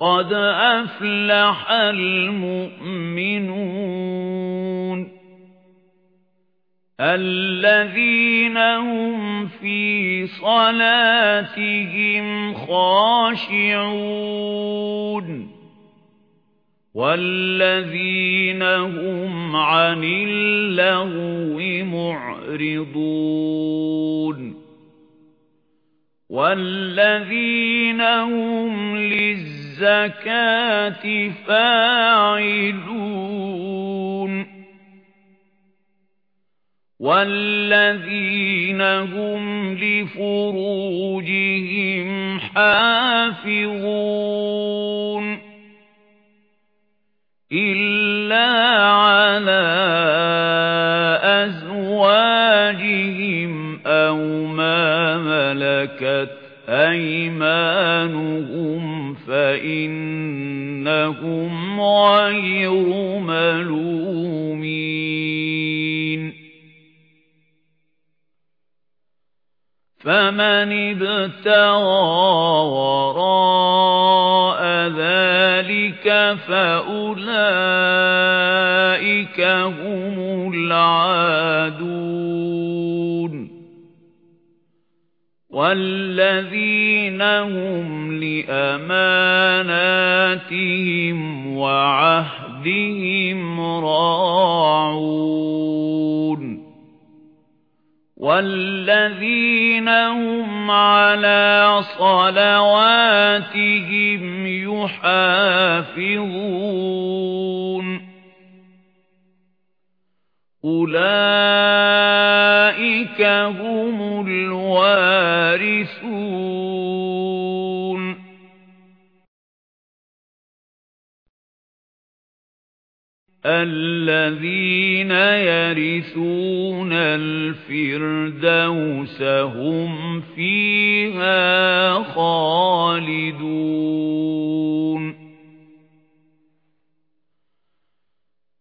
قَدْ أَفْلَحَ الْمُؤْمِنُونَ الَّذِينَ هُمْ فِي صَلَاتِهِمْ خَاشِعُونَ وَالَّذِينَ هُمْ عَنِ اللَّغْوِ مُعْرِضُونَ وَالَّذِينَ هُمْ لِلزَّكَاةِ فَاعِلُونَ وَالَّذِينَ هُمْ لِفُرُوجِهِمْ حَافِظُونَ إِلَّا عَلَى أَزْوَاجِهِمْ أَوْ مَا مَلَكَتْ أَيْمَانُهُمْ فَإِنَّهُمْ غَيْرُ مَلُومِينَ. فَمَنِ ابْتَغَى وَرَاءَ ذَلِكَ فَأُولَئِكَ هُمُ الْعَادُونَ. وَالَّذِينَ هُمْ لِأَمَانَاتِهِمْ وَعَهْدِهِمْ رَاعُونَ وَالَّذِينَ هُمْ عَلَى صَلَوَاتِهِمْ يُحَافِظُونَ أُولَئِكَ هُمُ الْوَارِثُونَ. الَّذِينَ يَرِثُونَ الْفِرْدَوْسَ هُمْ فِيهَا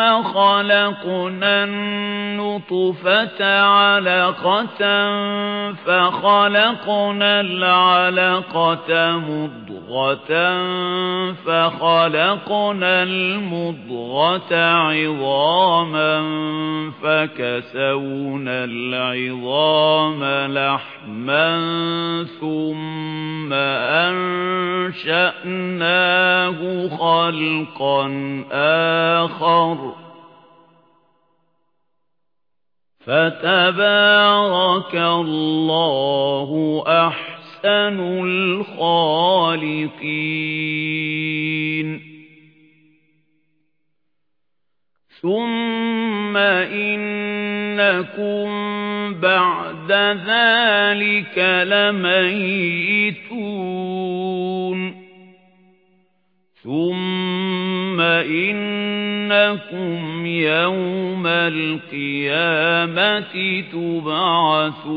خَلَقْنَا النُّطْفَةَ عَلَقَةً فَخَلَقْنَا الْعَلَقَةَ مُضْغَةً فَخَلَقْنَا الْمُضْغَةَ عِظَامًا فَكَسَوْنَا الْعِظَامَ لَحْمًا ثُمَّ أَنشَأْنَاهُ خَلْقًا آخَرَ. فَتَبَارَكَ اللَّهُ أَحْسَنُ الْخَالِقِينَ. ثُمَّ إِنَّكُمْ بَعْدَ ذَلِكَ لَمَيِّتُونَ ثُمَّ إِنَّكُمْ يَوْمَ الْقِيَامَةِ تُبْعَثُونَ